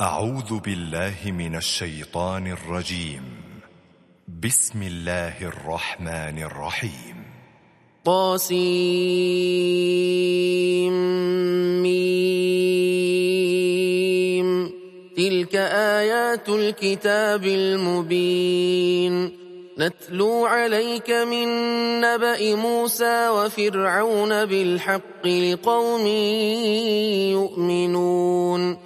أعوذ بالله من الشيطان الرجيم. بسم الله الرحمن الرحيم. طاسيم. تلك آيات الكتاب المبين. نتلو عليك من نبأ موسى وفرعون بالحق لقوم يؤمنون.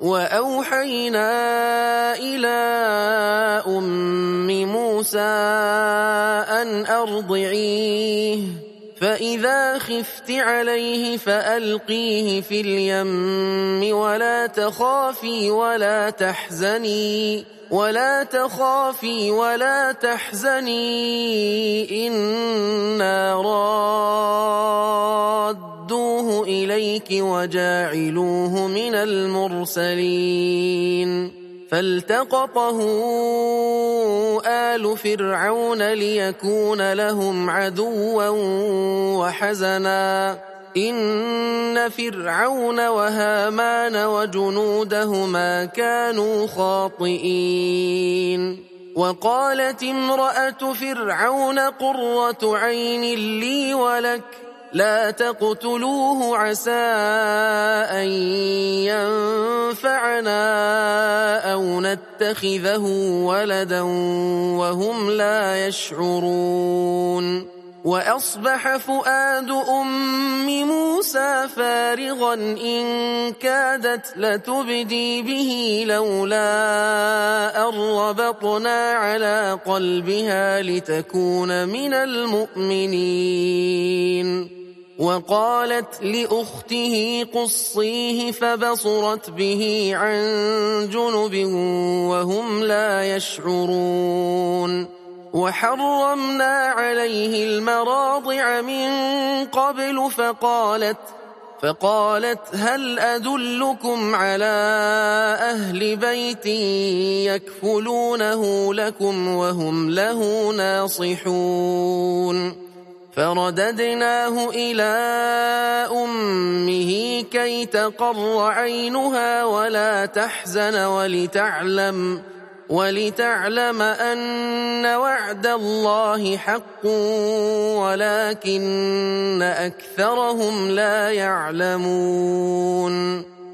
وأوحينا إلى أم موسى أن أرضعيه فإذا خفت عليه فألقيه في اليم ولا تخافي ولا تحزني ولا تخافي ولا تحزني إنا رادوه إليك وجاعلوه من المرسلين. فالتقطه آل فرعون ليكون لهم عدوا وحزنا. إن فرعون وهامان وجنودهما كانوا خاطئين. وقالت امرأة فرعون قرة عين لي ولك لا تقتلوه عسى أن ينفعنا أو نتخذه ولدا وهم لا يشعرون. وأصبح فؤاد أم موسى فارغا إن كادت لتبدي به لولا أن ربطنا على قلبها لتكون من المؤمنين. وقالت لأخته قصيه فبصرت به عن جنب وهم لا يشعرون. وحرمنا عليه المراضع من قبل فقالت فقالت هل أدلكم على أهل بيت يكفلونه لكم وهم له ناصحون؟ فرددناه إلى أمه كي تقر عينها ولا تحزن ولتعلم ولتعلم أن وعد الله حق ولكن أكثرهم لا يعلمون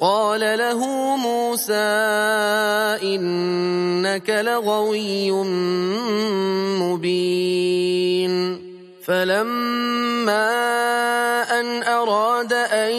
قال له موسى إنك لغوي مبين. فلما أن أراد أن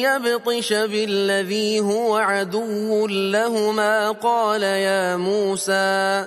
يبطش بالذي هو عدو لهما قال يا موسى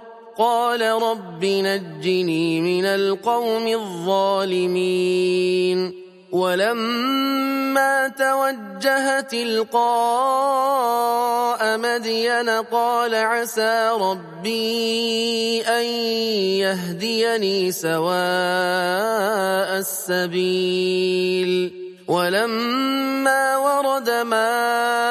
قال رب نجني من القوم الظالمين ولما توجه تلقاء مدين قال عسى ربي أن يهديني سواء السبيل ولما ورد ماء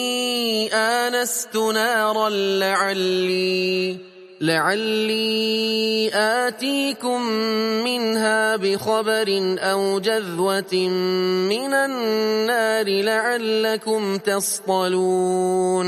آنست نارا لعلي لعلي آتيكم منها بخبر أو جذوة من النار لعلكم تصطلون.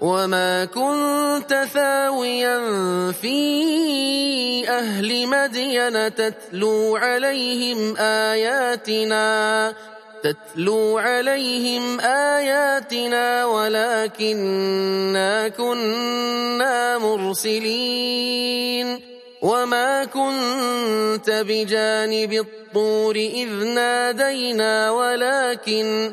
وما كنت ثاويا في أهل مدين تتلو عليهم آياتنا تتلو عليهم آياتنا ولكننا كنا مرسلين. وما كنت بجانب الطور إذ نادينا ولكن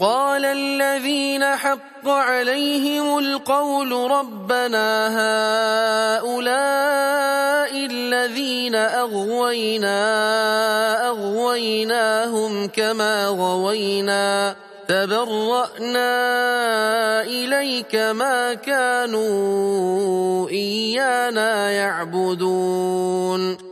قال الذين حق عليهم القول ربنا هؤلاء الذين أغوينا أغويناهم كما غوينا تبرأنا إليك ما كانوا إيانا يعبدون.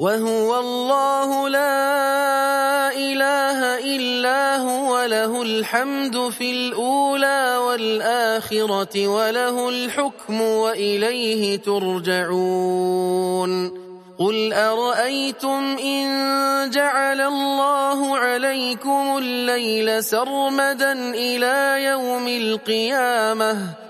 وهو الله لا إله إلا هو له الحمد في الأولى والآخرة وله الحكم وإليه ترجعون. قل أرأيتم إن جعل الله عليكم الليل سرمدا إلى يوم القيامة؟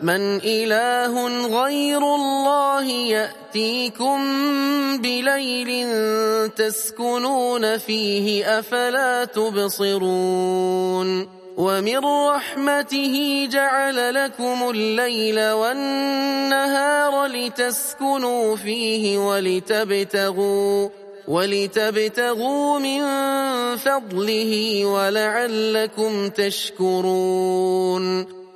من إله غير الله يأتيكم بليل تسكنون فيه أفلا تبصرون ومن رحمته جعل لكم الليل والنهار لتسكنوا فيه ولتبتغوا ولتبتغوا من فضله ولعلكم تشكرون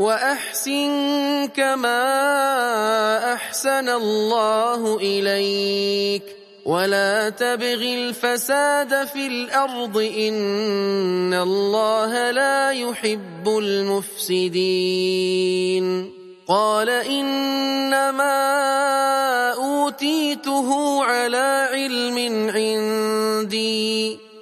وأحسن كما أحسن الله إليك. ولا تبغ الفساد في الأرض إن الله لا يحب المفسدين. قال إنما أوتيته على علم عندي